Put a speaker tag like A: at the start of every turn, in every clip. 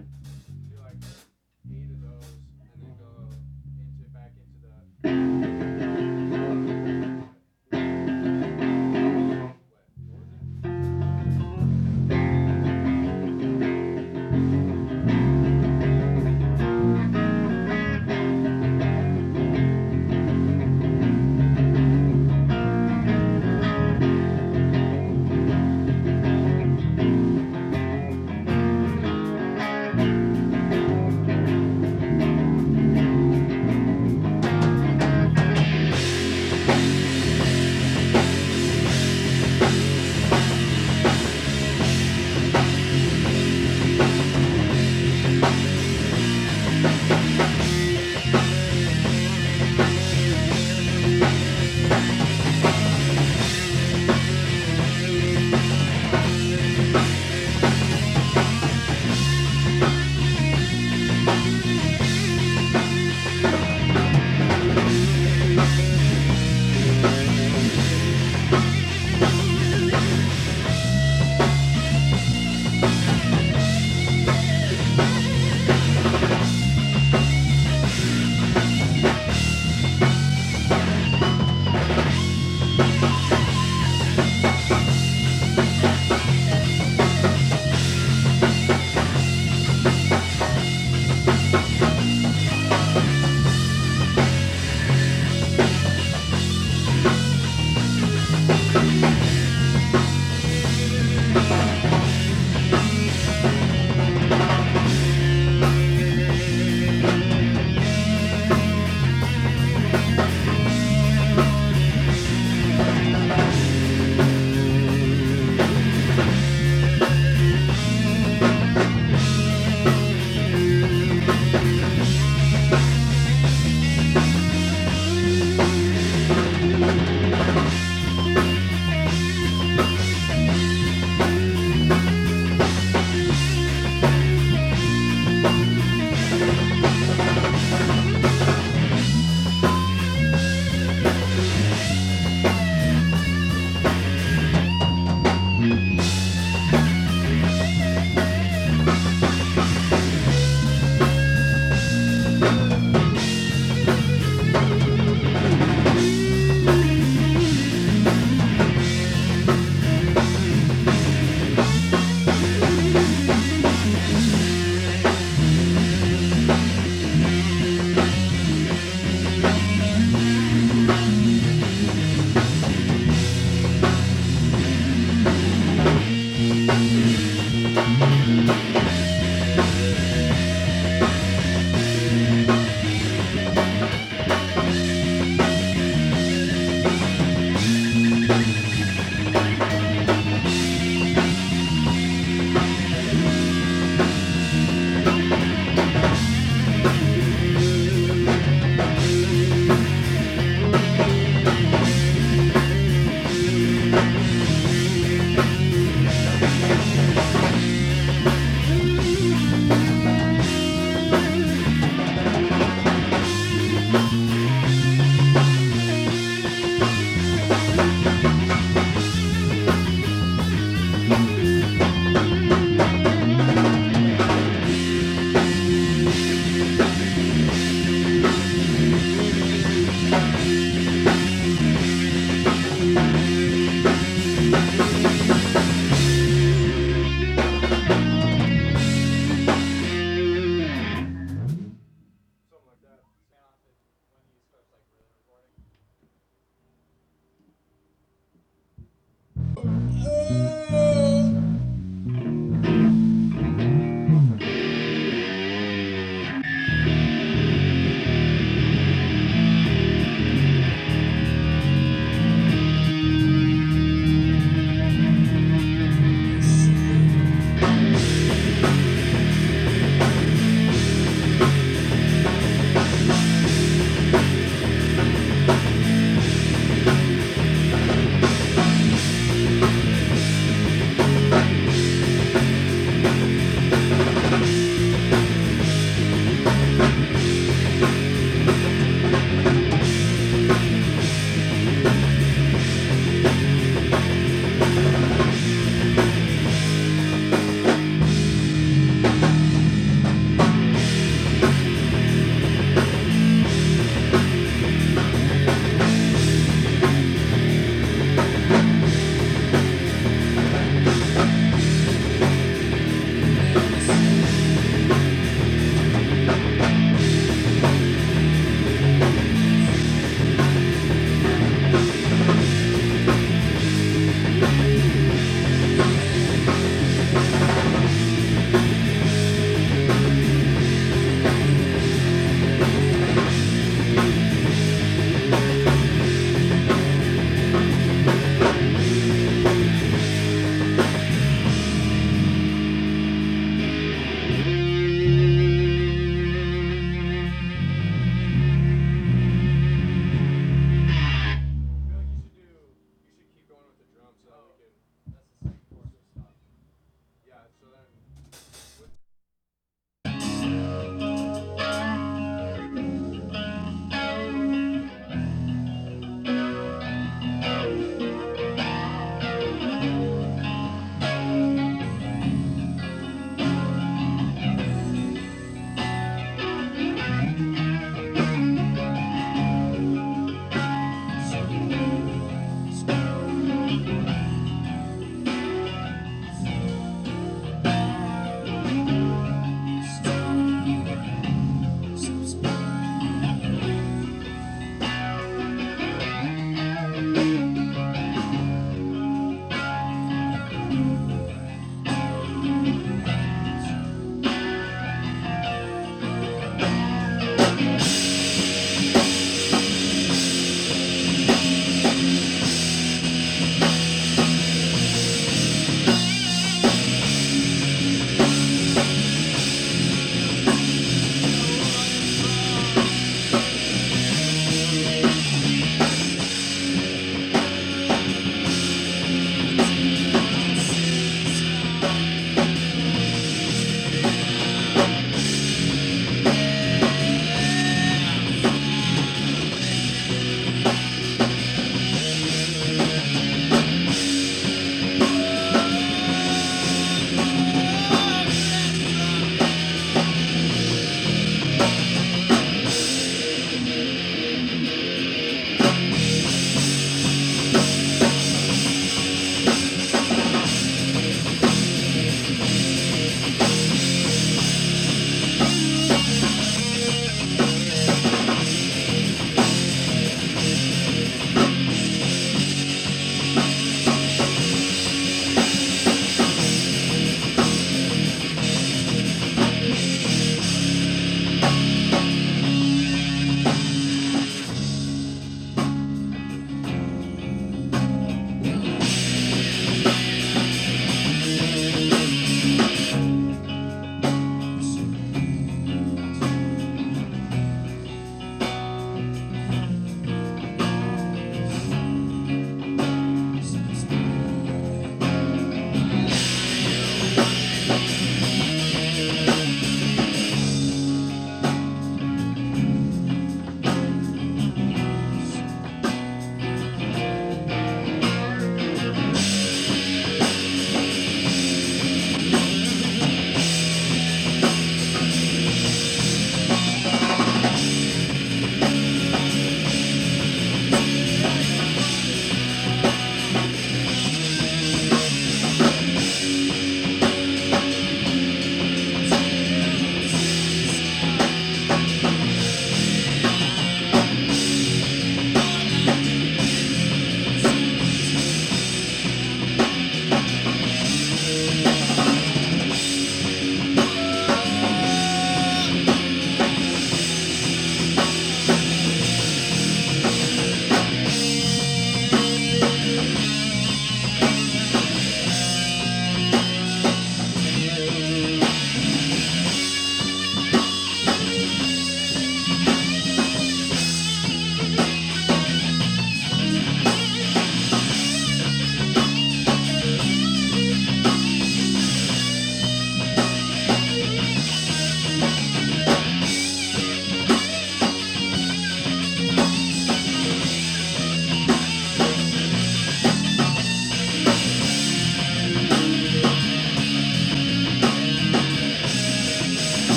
A: Do like eight of those,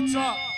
A: the
B: top.